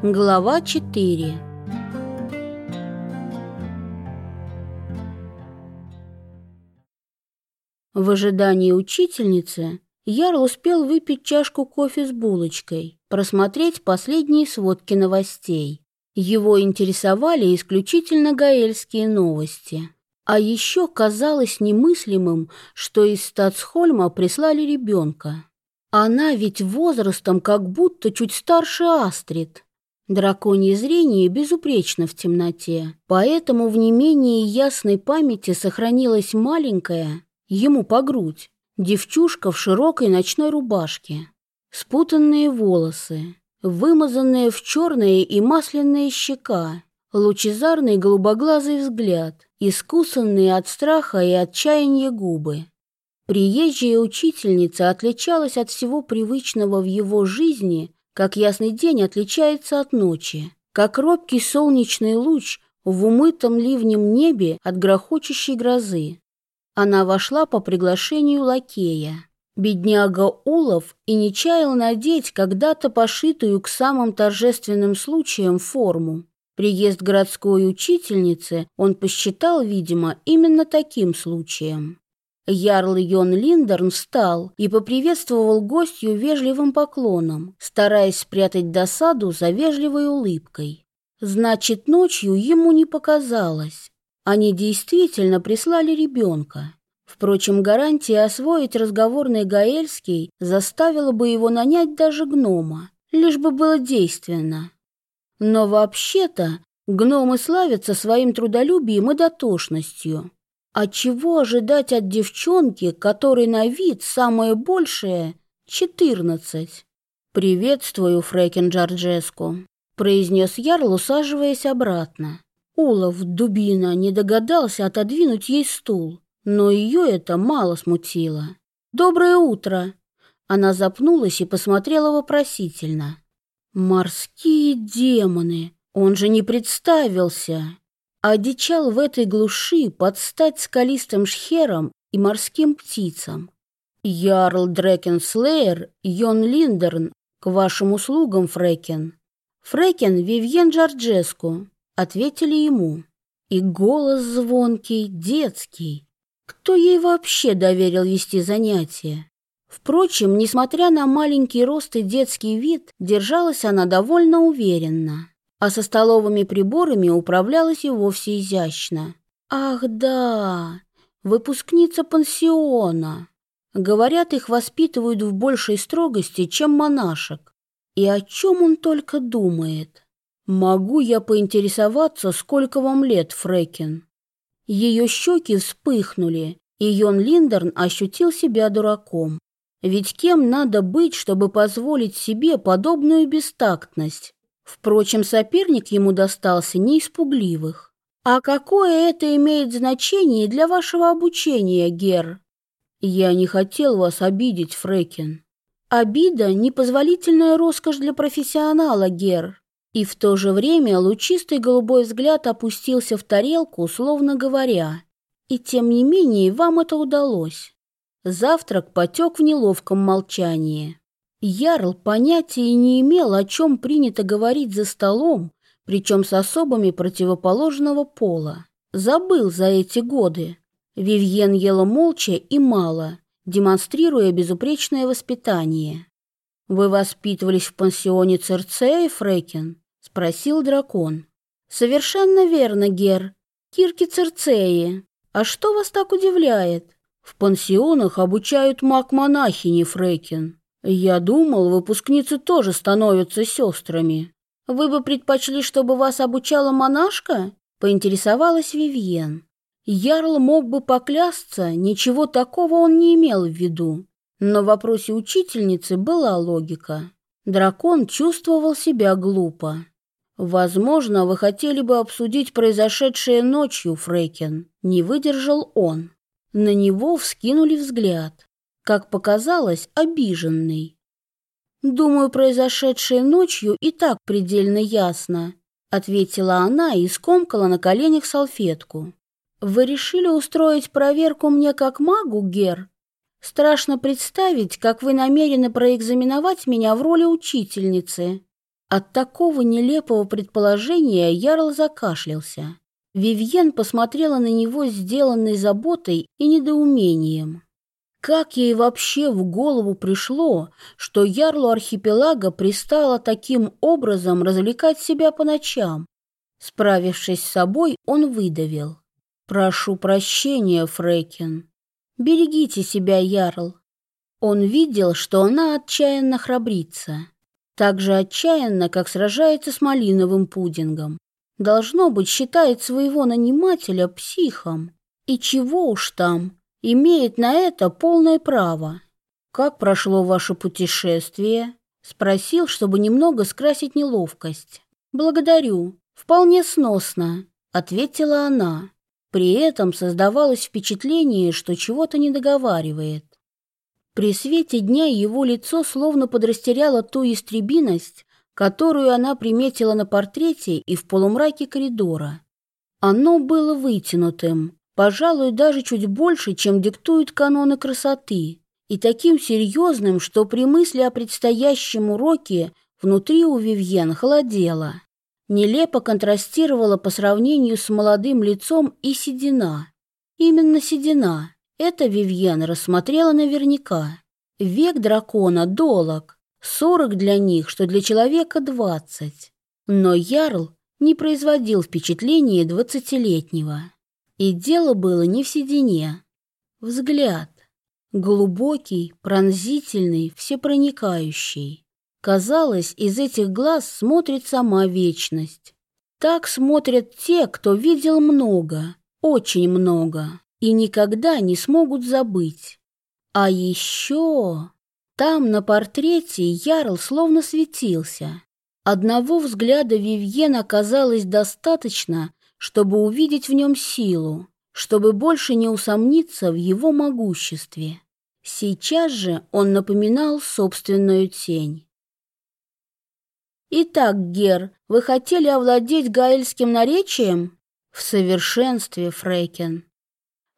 Глава 4 В ожидании учительницы Ярл успел выпить чашку кофе с булочкой, просмотреть последние сводки новостей. Его интересовали исключительно гаэльские новости. А еще казалось немыслимым, что из Стацхольма прислали ребенка. Она ведь возрастом как будто чуть старше Астрид. Драконье зрение безупречно в темноте, поэтому в не менее ясной памяти сохранилась маленькая, ему по грудь, девчушка в широкой ночной рубашке. Спутанные волосы, вымазанные в черные и масляные щека, лучезарный голубоглазый взгляд, искусанные от страха и отчаяния губы. Приезжая учительница отличалась от всего привычного в его жизни как ясный день отличается от ночи, как робкий солнечный луч в умытом ливнем небе от грохочущей грозы. Она вошла по приглашению лакея. Бедняга Улов и не чаял надеть когда-то пошитую к самым торжественным случаям форму. Приезд городской учительницы он посчитал, видимо, именно таким случаем. Ярл Йон Линдерн встал и поприветствовал гостью вежливым поклоном, стараясь спрятать досаду за вежливой улыбкой. Значит, ночью ему не показалось. Они действительно прислали ребенка. Впрочем, гарантия освоить разговорный гаэльский заставила бы его нанять даже гнома, лишь бы было действенно. Но вообще-то гномы славятся своим трудолюбием и дотошностью. А чего ожидать от девчонки, которой на вид самое большее — четырнадцать? «Приветствую, Фрэкин Джорджеску», — произнес Ярл, усаживаясь обратно. Улов, дубина, не догадался отодвинуть ей стул, но ее это мало смутило. «Доброе утро!» Она запнулась и посмотрела вопросительно. «Морские демоны! Он же не представился!» Одичал в этой глуши под стать скалистым шхером и морским птицам. Ярл Дрекенслеер, Йон Линдерн, к вашим услугам, Фрекен. Фрекен Вивьен Джорджеску, ответили ему. И голос звонкий, детский. Кто ей вообще доверил вести занятия? Впрочем, несмотря на маленький рост и детский вид, держалась она довольно уверенно а со столовыми приборами управлялась и вовсе изящно. Ах да, выпускница пансиона. Говорят, их воспитывают в большей строгости, чем монашек. И о чем он только думает? Могу я поинтересоваться, сколько вам лет, Фрекин? Ее щеки вспыхнули, и Йон Линдерн ощутил себя дураком. Ведь кем надо быть, чтобы позволить себе подобную бестактность? Впрочем, соперник ему достался не из пугливых. «А какое это имеет значение для вашего обучения, Гер?» «Я не хотел вас обидеть, Фрекин». «Обида — непозволительная роскошь для профессионала, Гер». И в то же время лучистый голубой взгляд опустился в тарелку, словно говоря, «И тем не менее вам это удалось». Завтрак потек в неловком молчании. Ярл понятия не имел, о чем принято говорить за столом, причем с особами противоположного пола. Забыл за эти годы. Вивьен ела молча и мало, демонстрируя безупречное воспитание. «Вы воспитывались в пансионе Церцея, Фрекин?» — спросил дракон. «Совершенно верно, Гер. Кирки Церцеи. А что вас так удивляет?» «В пансионах обучают маг-монахини, Фрекин», «Я думал, выпускницы тоже становятся сестрами. Вы бы предпочли, чтобы вас обучала монашка?» — поинтересовалась Вивьен. Ярл мог бы поклясться, ничего такого он не имел в виду. Но в вопросе учительницы была логика. Дракон чувствовал себя глупо. «Возможно, вы хотели бы обсудить произошедшее ночью, Фрейкен», — не выдержал он. На него вскинули взгляд как показалось, обиженный. «Думаю, произошедшее ночью и так предельно ясно», ответила она и скомкала на коленях салфетку. «Вы решили устроить проверку мне как магу, Гер? Страшно представить, как вы намерены проэкзаменовать меня в роли учительницы. От такого нелепого предположения Ярл закашлялся. Вивьен посмотрела на него сделанной заботой и недоумением. Как ей вообще в голову пришло, что ярлу архипелага пристало таким образом развлекать себя по ночам? Справившись с собой, он выдавил. «Прошу прощения, Фрекин. Берегите себя, Ярл». Он видел, что она отчаянно храбрится. Так же отчаянно, как сражается с малиновым пудингом. Должно быть, считает своего нанимателя психом. И чего уж там, имеет на это полное право. «Как прошло ваше путешествие?» Спросил, чтобы немного скрасить неловкость. «Благодарю. Вполне сносно», — ответила она. При этом создавалось впечатление, что чего-то не договаривает. При свете дня его лицо словно подрастеряло ту истребиность, которую она приметила на портрете и в полумраке коридора. Оно было вытянутым, пожалуй, даже чуть больше, чем диктуют каноны красоты, и таким серьезным, что при мысли о предстоящем уроке внутри у Вивьен холодело. Нелепо контрастировала по сравнению с молодым лицом и седина. Именно седина. Это Вивьен рассмотрела наверняка. Век дракона долог, сорок для них, что для человека двадцать. Но Ярл не производил впечатления двадцатилетнего. И дело было не в седине. Взгляд. Глубокий, пронзительный, всепроникающий. Казалось, из этих глаз смотрит сама вечность. Так смотрят те, кто видел много, очень много и никогда не смогут забыть. А еще там на портрете Ярл словно светился. Одного взгляда Вивьен оказалось достаточно, чтобы увидеть в нем силу, чтобы больше не усомниться в его могуществе. Сейчас же он напоминал собственную тень. «Итак, Гер, вы хотели овладеть гаэльским наречием?» «В совершенстве, Фрейкен»,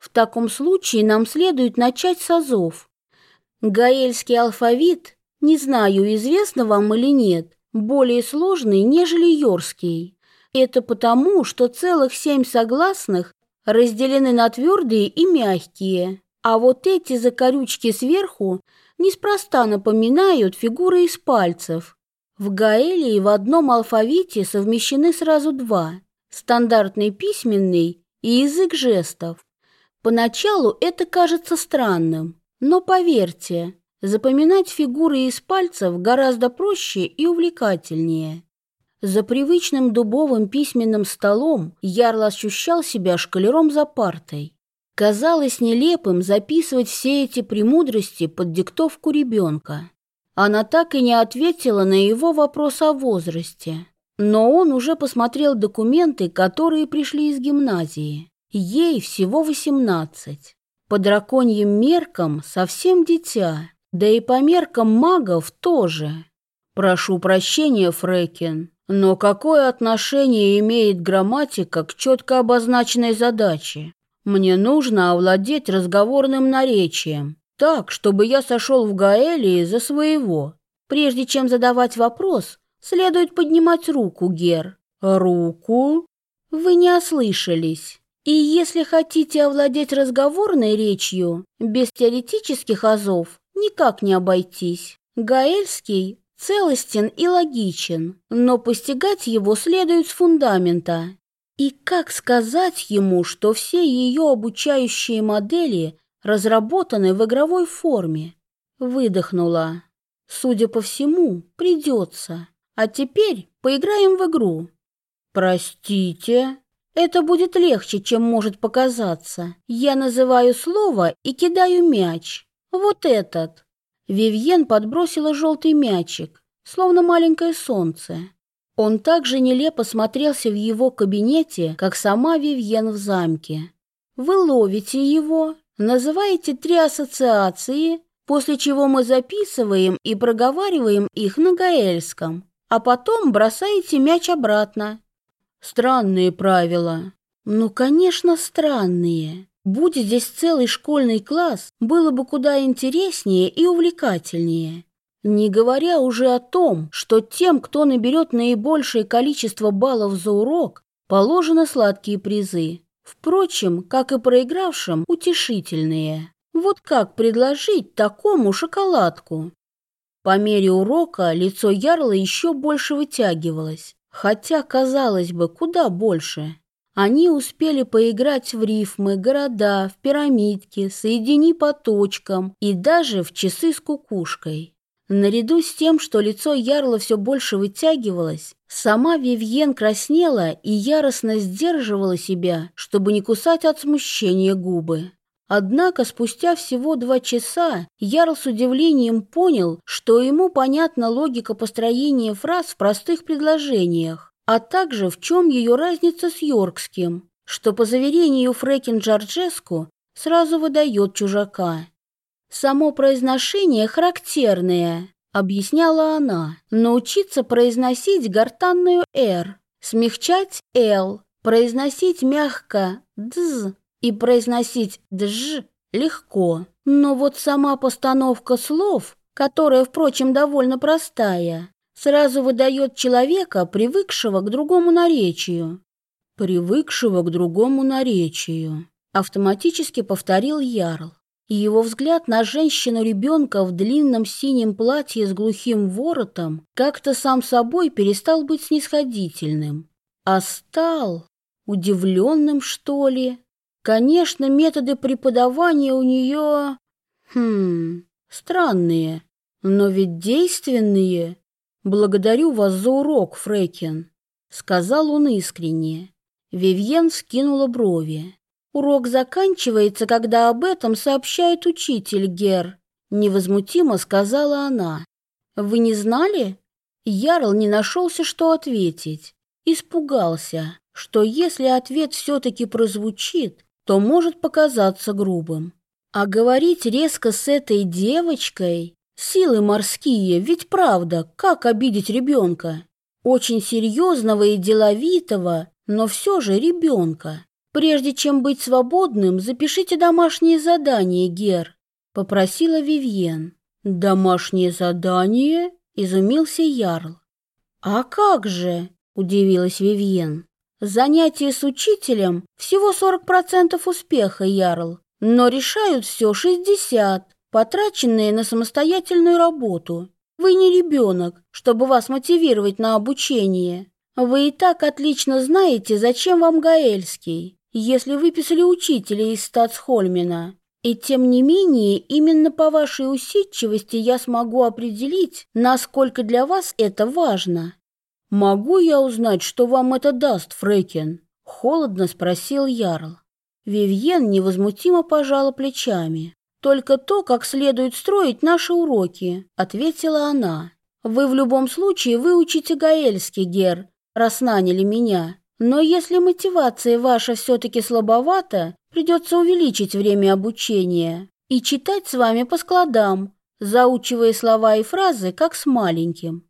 в таком случае нам следует начать с азов. Гаэльский алфавит, не знаю, известно вам или нет, более сложный, нежели йорский. Это потому, что целых семь согласных разделены на твердые и мягкие, а вот эти закорючки сверху неспроста напоминают фигуры из пальцев. В Гаэлии в одном алфавите совмещены сразу два – стандартный письменный и язык жестов. Поначалу это кажется странным, но поверьте, запоминать фигуры из пальцев гораздо проще и увлекательнее. За привычным дубовым письменным столом Ярл ощущал себя шкалером за партой. Казалось нелепым записывать все эти премудрости под диктовку ребенка. Она так и не ответила на его вопрос о возрасте. Но он уже посмотрел документы, которые пришли из гимназии. Ей всего восемнадцать. По драконьим меркам совсем дитя, да и по меркам магов тоже. Прошу прощения, Фрекин, но какое отношение имеет грамматика к четко обозначенной задаче? Мне нужно овладеть разговорным наречием, так, чтобы я сошел в Гаэлии за своего. Прежде чем задавать вопрос, следует поднимать руку, Гер. Руку? Вы не ослышались. И если хотите овладеть разговорной речью, без теоретических азов никак не обойтись. Гаэльский целостен и логичен, но постигать его следует с фундамента. И как сказать ему, что все ее обучающие модели разработаны в игровой форме? Выдохнула. Судя по всему, придется. А теперь поиграем в игру. Простите, это будет легче, чем может показаться. Я называю слово и кидаю мяч. Вот этот. Вивьен подбросила желтый мячик, словно маленькое солнце. Он также нелепо смотрелся в его кабинете, как сама Вивьен в замке. Вы ловите его, называете три ассоциации, после чего мы записываем и проговариваем их на гаэльском, а потом бросаете мяч обратно. Странные правила. Ну, конечно, странные. Будь здесь целый школьный класс, было бы куда интереснее и увлекательнее. Не говоря уже о том, что тем, кто наберет наибольшее количество баллов за урок, положены сладкие призы. Впрочем, как и проигравшим, утешительные. Вот как предложить такому шоколадку? По мере урока лицо Ярла еще больше вытягивалось, хотя, казалось бы, куда больше. Они успели поиграть в рифмы, города, в пирамидки, соедини по точкам и даже в часы с кукушкой. Наряду с тем, что лицо Ярла все больше вытягивалось, сама Вивьен краснела и яростно сдерживала себя, чтобы не кусать от смущения губы. Однако спустя всего два часа Ярл с удивлением понял, что ему понятна логика построения фраз в простых предложениях, а также в чем ее разница с йоркским, что по заверению Фрекин Джорджеску сразу выдает чужака. Само произношение характерное, объясняла она. Научиться произносить гортанную «р», смягчать «л», произносить мягко «дз», и произносить «дж» легко. Но вот сама постановка слов, которая, впрочем, довольно простая, сразу выдает человека, привыкшего к другому наречию. «Привыкшего к другому наречию», — автоматически повторил Ярл. И его взгляд на женщину-ребенка в длинном синем платье с глухим воротом как-то сам собой перестал быть снисходительным, а стал удивленным, что ли. Конечно, методы преподавания у нее... Хм, странные, но ведь действенные. Благодарю вас за урок, Фрекин, сказал он искренне. Вивьен скинула брови. Урок заканчивается, когда об этом сообщает учитель Гер, невозмутимо сказала она. Вы не знали? Ярл не нашелся, что ответить. Испугался, что если ответ все-таки прозвучит, то может показаться грубым. А говорить резко с этой девочкой, силы морские, ведь правда, как обидеть ребенка? Очень серьезного и деловитого, но все же ребенка. Прежде чем быть свободным, запишите домашнее задание, Гер, попросила Вивьен. Домашнее задание? изумился Ярл. А как же? удивилась Вивьен. Занятие с учителем всего 40% успеха, Ярл, но решают все 60, потраченные на самостоятельную работу. Вы не ребенок, чтобы вас мотивировать на обучение. Вы и так отлично знаете, зачем вам Гаэльский, если выписали учителя из Стацхольмена. И тем не менее, именно по вашей усидчивости я смогу определить, насколько для вас это важно. «Могу я узнать, что вам это даст, Фрекин?» — холодно спросил Ярл. Вивьен невозмутимо пожала плечами. «Только то, как следует строить наши уроки», — ответила она. «Вы в любом случае выучите гаэльский, Гер, раз наняли меня. Но если мотивация ваша все-таки слабовата, придется увеличить время обучения и читать с вами по складам, заучивая слова и фразы, как с маленьким.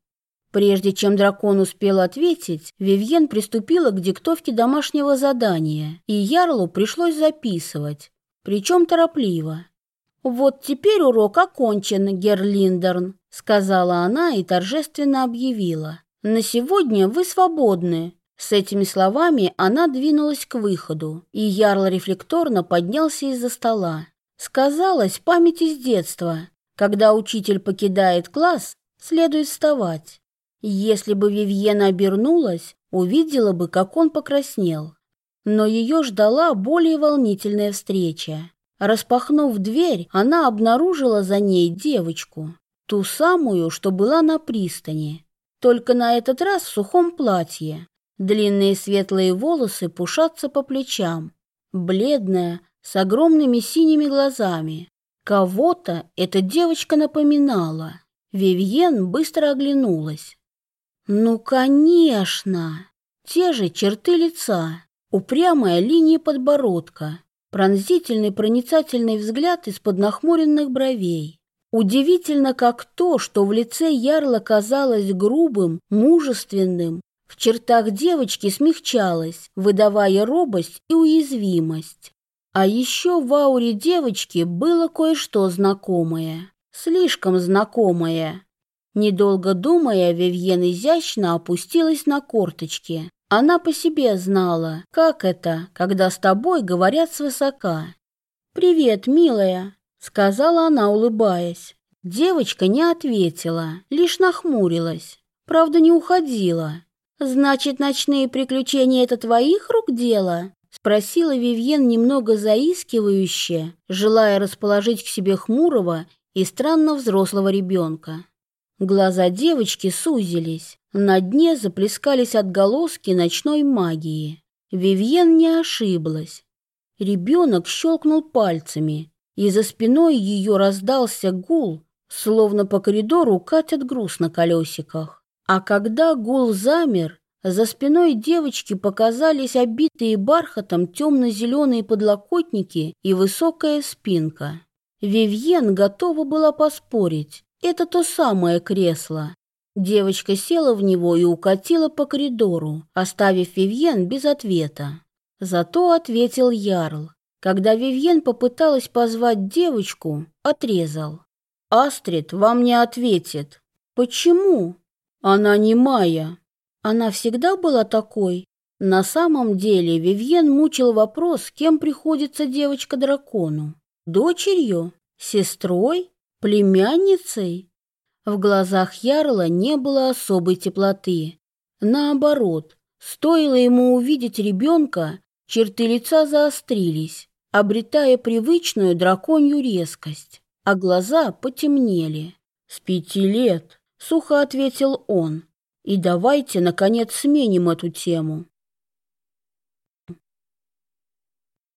Прежде чем дракон успел ответить, Вивьен приступила к диктовке домашнего задания, и Ярлу пришлось записывать, причем торопливо. «Вот теперь урок окончен, Герлиндерн», — сказала она и торжественно объявила. «На сегодня вы свободны». С этими словами она двинулась к выходу, и Ярл рефлекторно поднялся из-за стола. Сказалось память из детства. Когда учитель покидает класс, следует вставать. Если бы Вивьена обернулась, увидела бы, как он покраснел. Но ее ждала более волнительная встреча. Распахнув дверь, она обнаружила за ней девочку, ту самую, что была на пристани, только на этот раз в сухом платье. Длинные светлые волосы пушатся по плечам, бледная, с огромными синими глазами. Кого-то эта девочка напоминала. Вивьен быстро оглянулась. Ну, конечно. Те же черты лица, упрямая линия подбородка, пронзительный проницательный взгляд из-под нахмуренных бровей. Удивительно, как то, что в лице Ярла казалось грубым, мужественным, в чертах девочки смягчалось, выдавая робость и уязвимость. А еще в ауре девочки было кое-что знакомое, слишком знакомое. Недолго думая, Вивьен изящно опустилась на корточки. Она по себе знала, как это, когда с тобой говорят свысока. «Привет, милая», — сказала она, улыбаясь. Девочка не ответила, лишь нахмурилась. Правда, не уходила. «Значит, ночные приключения — это твоих рук дело?» — спросила Вивьен немного заискивающе, желая расположить к себе хмурого и странно взрослого ребенка. Глаза девочки сузились. На дне заплескались отголоски ночной магии. Вивьен не ошиблась. Ребенок щелкнул пальцами, и за спиной ее раздался гул, словно по коридору катят груз на колесиках. А когда гул замер, за спиной девочки показались обитые бархатом темно-зеленые подлокотники и высокая спинка. Вивьен готова была поспорить. Это то самое кресло. Девочка села в него и укатила по коридору, оставив Вивьен без ответа. Зато ответил Ярл. Когда Вивьен попыталась позвать девочку, отрезал. «Астрид вам не ответит». «Почему?» «Она не моя». Она всегда была такой? На самом деле Вивьен мучил вопрос, кем приходится девочка дракону. Дочерью? Сестрой? Племянницей? В глазах Ярла не было особой теплоты. Наоборот, стоило ему увидеть ребенка, черты лица заострились, обретая привычную драконью резкость, а глаза потемнели. «С пяти лет», — сухо ответил он. «И давайте, наконец, сменим эту тему.